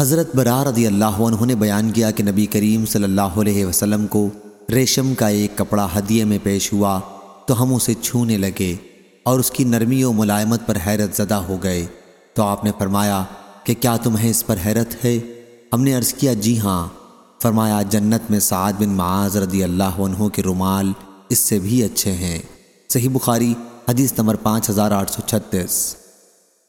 حضرت برا رضی اللہ عنہ نے بیان کیا کہ نبی کریم صلی اللہ علیہ وسلم کو ریشم کا ایک کپڑا ہدیے میں پیش ہوا تو ہم اسے چھونے لگے اور اس کی نرمی و ملائمت پر حیرت زدہ ہو گئے۔ تو آپ نے فرمایا کہ کیا تمہیں اس پر حیرت ہے؟ ہم نے عرض کیا جی ہاں۔ فرمایا، جنت میں سعد بن معاذ رضی اللہ عنہ کے رومال اس سے بھی اچھے ہیں۔ صحیح بخاری، حدیث نمبر پانچ ہزار آٹھ سو چھتیس۔